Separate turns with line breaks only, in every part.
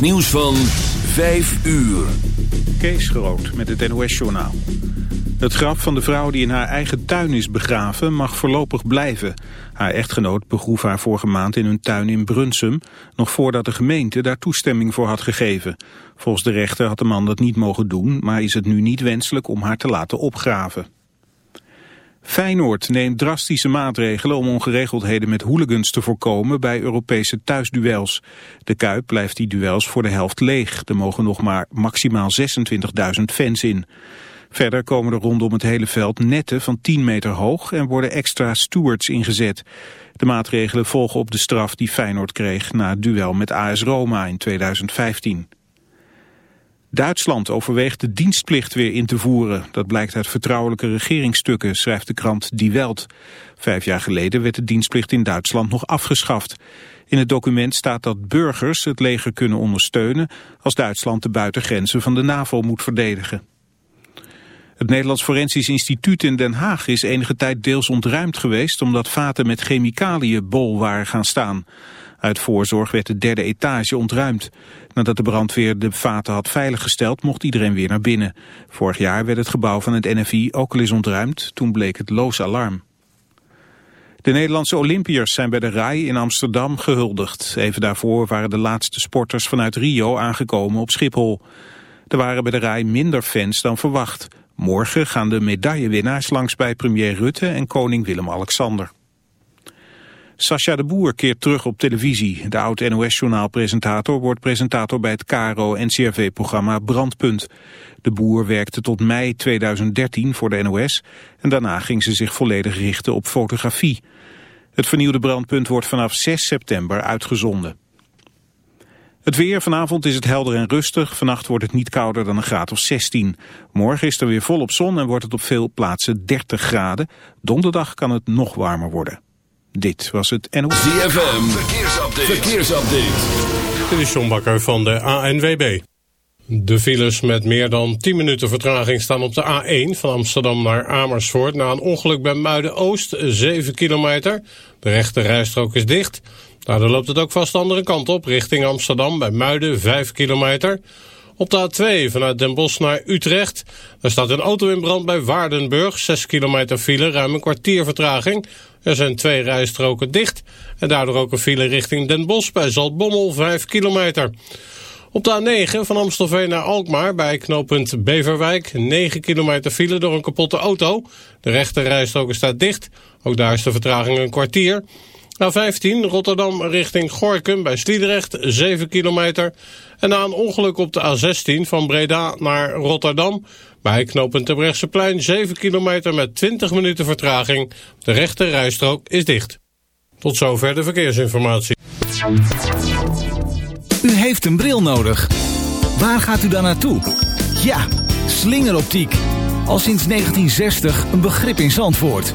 Nieuws van 5 uur.
Kees Groot met het NOS journaal. Het graf van de vrouw die in haar eigen tuin is begraven mag voorlopig blijven. Haar echtgenoot begroef haar vorige maand in hun tuin in Brunsum... nog voordat de gemeente daar toestemming voor had gegeven. Volgens de rechter had de man dat niet mogen doen... maar is het nu niet wenselijk om haar te laten opgraven. Feyenoord neemt drastische maatregelen om ongeregeldheden met hooligans te voorkomen bij Europese thuisduels. De Kuip blijft die duels voor de helft leeg. Er mogen nog maar maximaal 26.000 fans in. Verder komen er rondom het hele veld netten van 10 meter hoog en worden extra stewards ingezet. De maatregelen volgen op de straf die Feyenoord kreeg na het duel met AS Roma in 2015. Duitsland overweegt de dienstplicht weer in te voeren. Dat blijkt uit vertrouwelijke regeringsstukken, schrijft de krant Die Welt. Vijf jaar geleden werd de dienstplicht in Duitsland nog afgeschaft. In het document staat dat burgers het leger kunnen ondersteunen... als Duitsland de buitengrenzen van de NAVO moet verdedigen. Het Nederlands Forensisch Instituut in Den Haag is enige tijd deels ontruimd geweest... omdat vaten met chemicaliën bol waren gaan staan. Uit voorzorg werd de derde etage ontruimd. Nadat de brandweer de vaten had veiliggesteld, mocht iedereen weer naar binnen. Vorig jaar werd het gebouw van het NFI ook al eens ontruimd. Toen bleek het loos alarm. De Nederlandse Olympiërs zijn bij de RAI in Amsterdam gehuldigd. Even daarvoor waren de laatste sporters vanuit Rio aangekomen op Schiphol. Er waren bij de RAI minder fans dan verwacht. Morgen gaan de medaillewinnaars langs bij premier Rutte en koning Willem-Alexander. Sascha de Boer keert terug op televisie. De oud-NOS-journaalpresentator wordt presentator bij het KRO-NCRV-programma Brandpunt. De Boer werkte tot mei 2013 voor de NOS en daarna ging ze zich volledig richten op fotografie. Het vernieuwde Brandpunt wordt vanaf 6 september uitgezonden. Het weer, vanavond is het helder en rustig. Vannacht wordt het niet kouder dan een graad of 16. Morgen is er weer volop zon en wordt het op veel plaatsen 30 graden. Donderdag kan het nog warmer worden. Dit was het NOS.
ZFM, verkeersupdate. verkeersupdate.
Dit is John Bakker van de ANWB. De files met meer dan 10 minuten vertraging staan op de A1 van Amsterdam naar Amersfoort. Na een ongeluk bij Muiden-Oost, 7 kilometer. De rechte rijstrook is dicht. Daardoor loopt het ook vast de andere kant op, richting Amsterdam bij Muiden, 5 kilometer. Op de A2 vanuit Den Bosch naar Utrecht. Daar staat een auto in brand bij Waardenburg. 6 kilometer file, ruim een kwartier vertraging. Er zijn twee rijstroken dicht. En daardoor ook een file richting Den Bosch bij Zaltbommel 5 kilometer. Op de A9 van Amstelveen naar Alkmaar bij knooppunt Beverwijk 9 kilometer file door een kapotte auto. De rechte rijstrook staat dicht. Ook daar is de vertraging een kwartier. A15 Rotterdam richting Gorkum bij Sliedrecht 7 kilometer. En na een ongeluk op de A16 van Breda naar Rotterdam bij knooppunt Terbrechtseplein 7 kilometer met 20 minuten vertraging. De rechte rijstrook is dicht. Tot zover de verkeersinformatie.
U heeft een bril nodig. Waar gaat u dan naartoe? Ja, slingeroptiek. Al sinds 1960 een begrip in Zandvoort.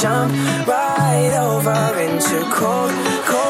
jump right over into cold, cold.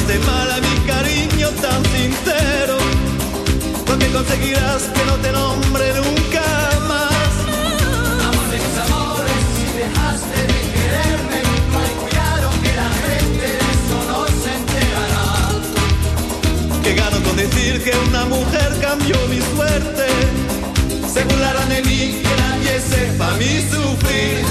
Pagaste mal a mi cariño tan sincero, lo que conseguirás que no te nombre nunca más.
Amor de mis amores, si dejaste de quererme, hay cuidado que la gente de eso no se enterará.
Que gano con decir que una mujer cambió mi suerte. Se burlarán de mí, que nadie sepa mi sufrir.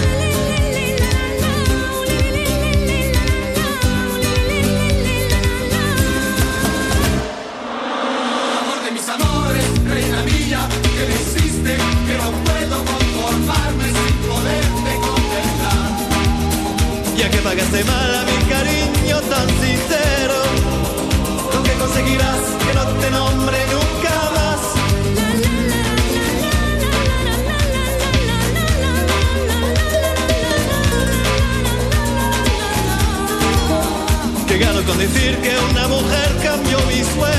Que no puedo conformarme sin.
Ya que pagaste mal a mi cariño tan sincero, lo que conseguirás que no te nombre nunca más. Que gano con decir que una mujer cambió mi suerte.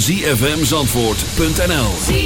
zfmzandvoort.nl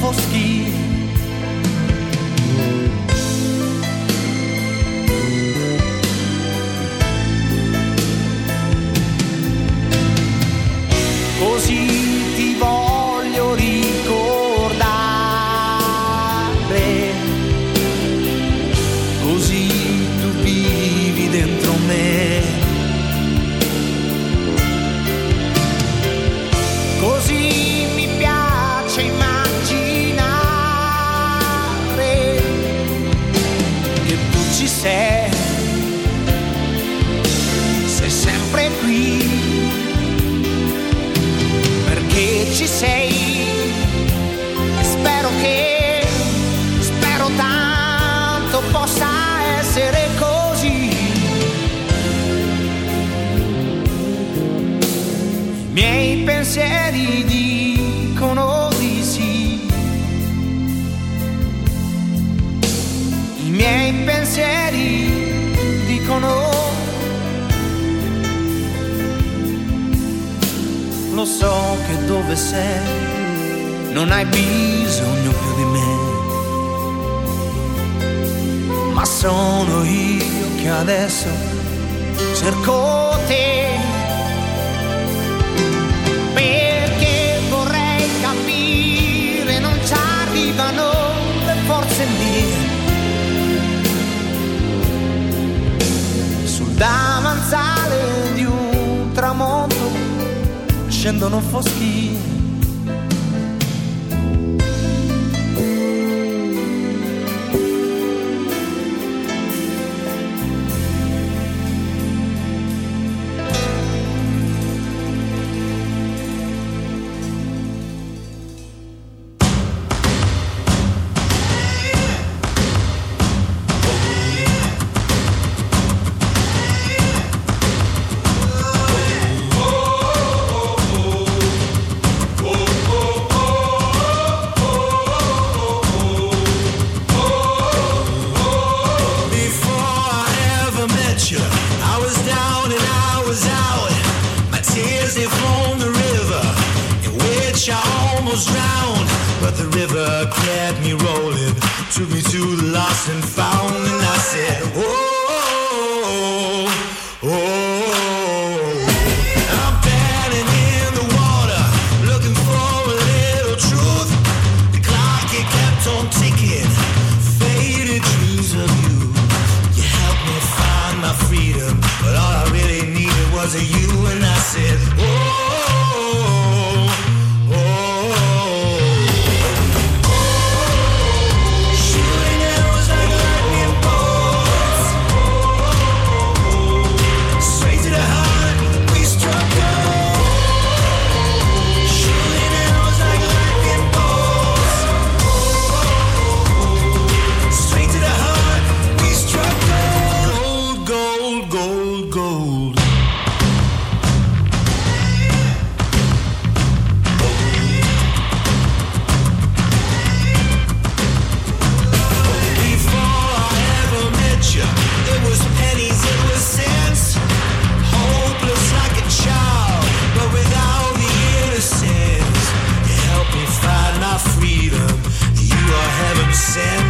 foschie.
send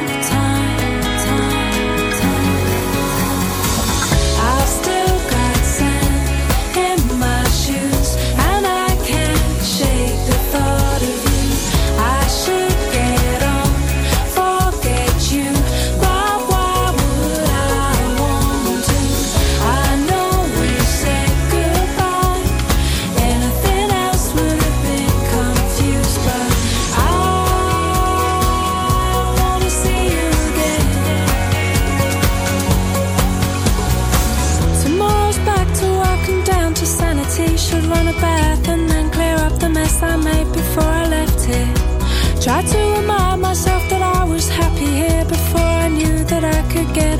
Tried to remind myself that I was happy here before I knew that I could get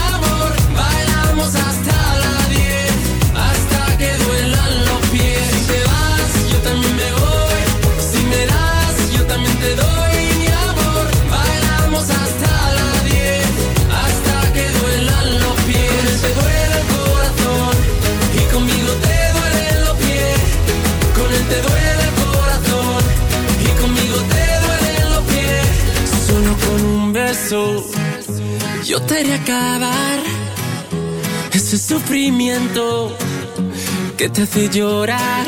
También me doy,
si me das, yo también te doy mi amor. Bailamos hasta la 10. Hasta que duelan los pies. Con Él te duele el corazón. Y conmigo te duelen los pies. Con Él te duele el corazón. Y conmigo te duelen los pies.
Solo con un beso. Yo te haré acabar. Ese sufrimiento. Que te hace llorar.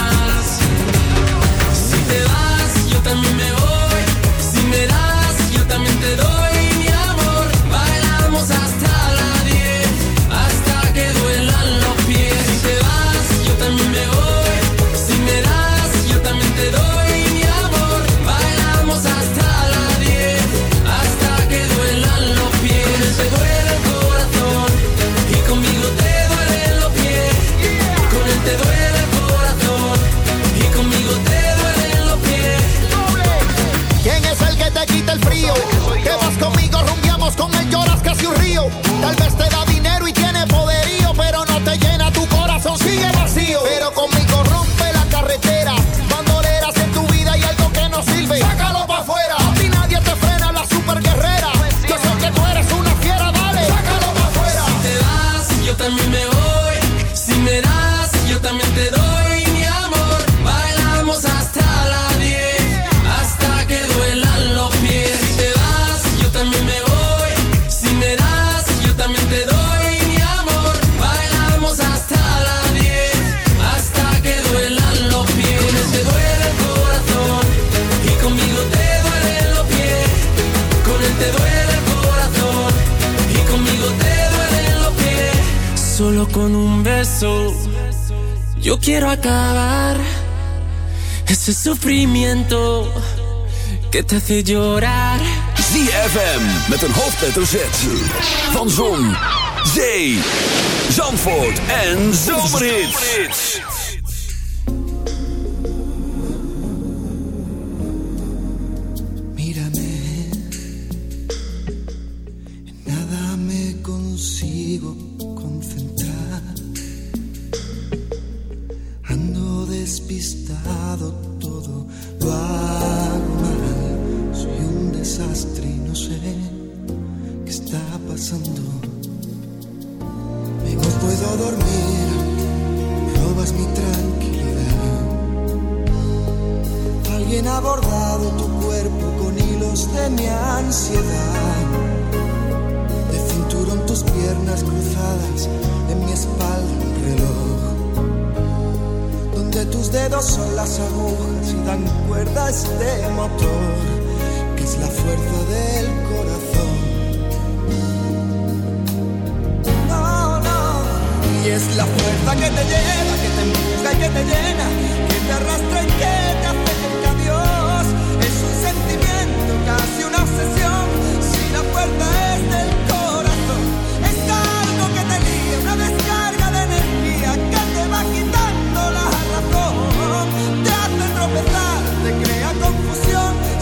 Tal vez Yo quiero acabar ese sufrimiento que te hace llorar.
ZFM met een hoofdletter Z van Zon, Zee, Zandvoort en Zomerhits.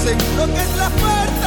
seguro que es la fuerza.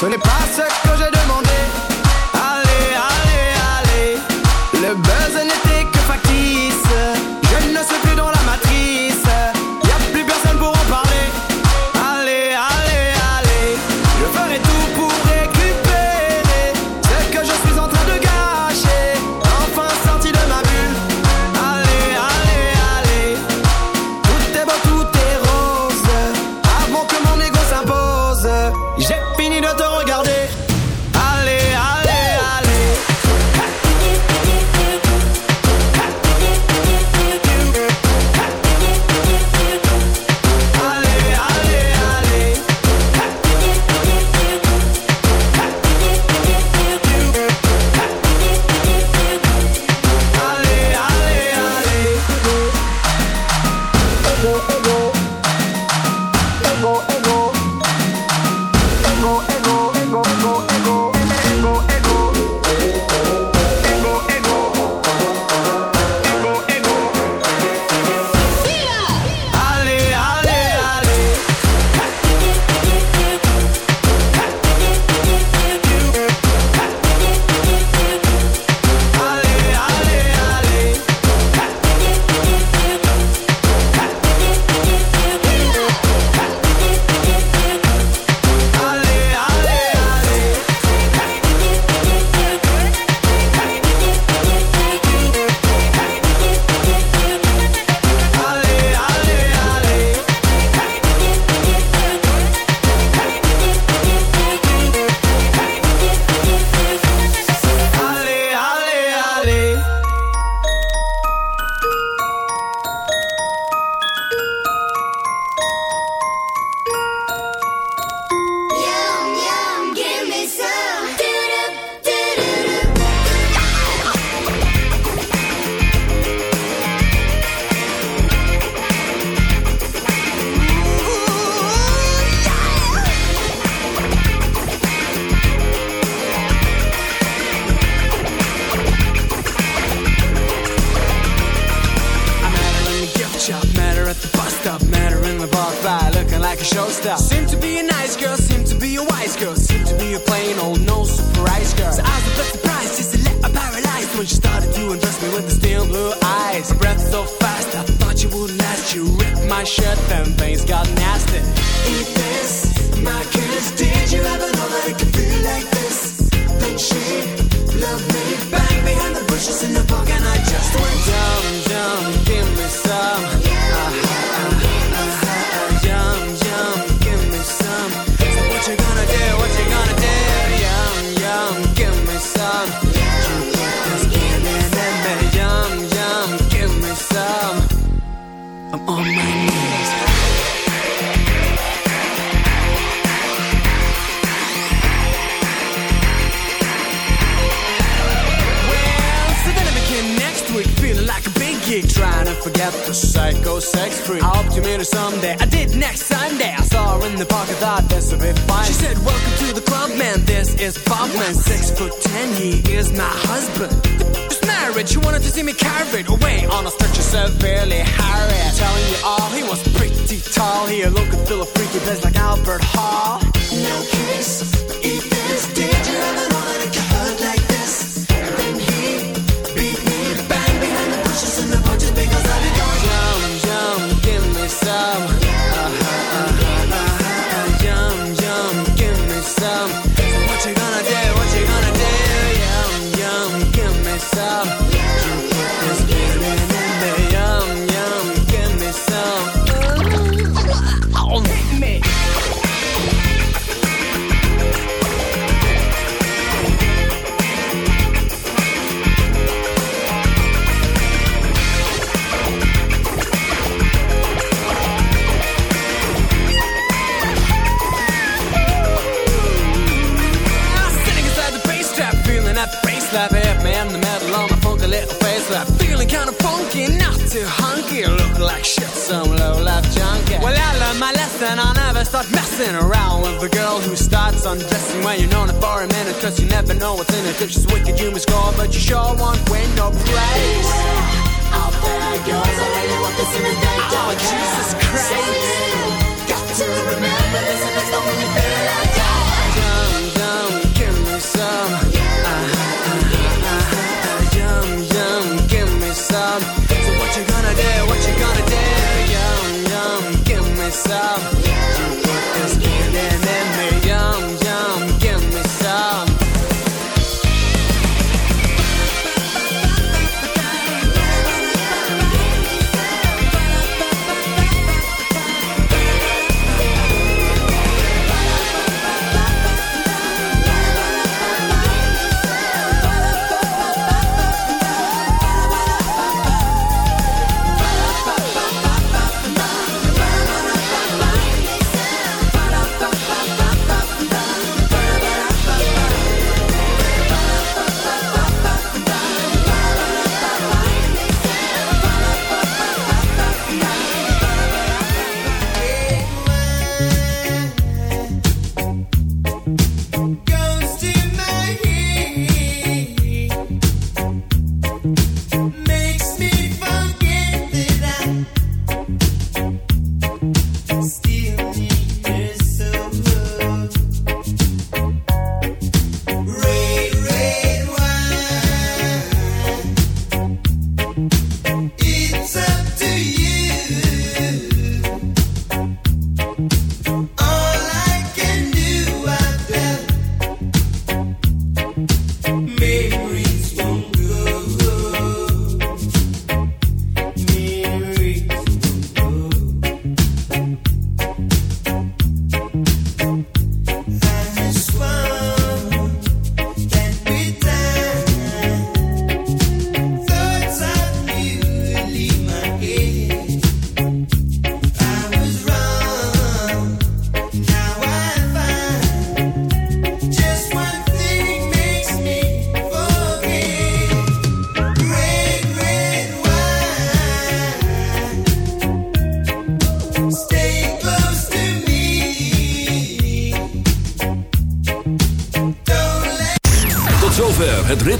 Ce n'est pas ce que j'ai demandé.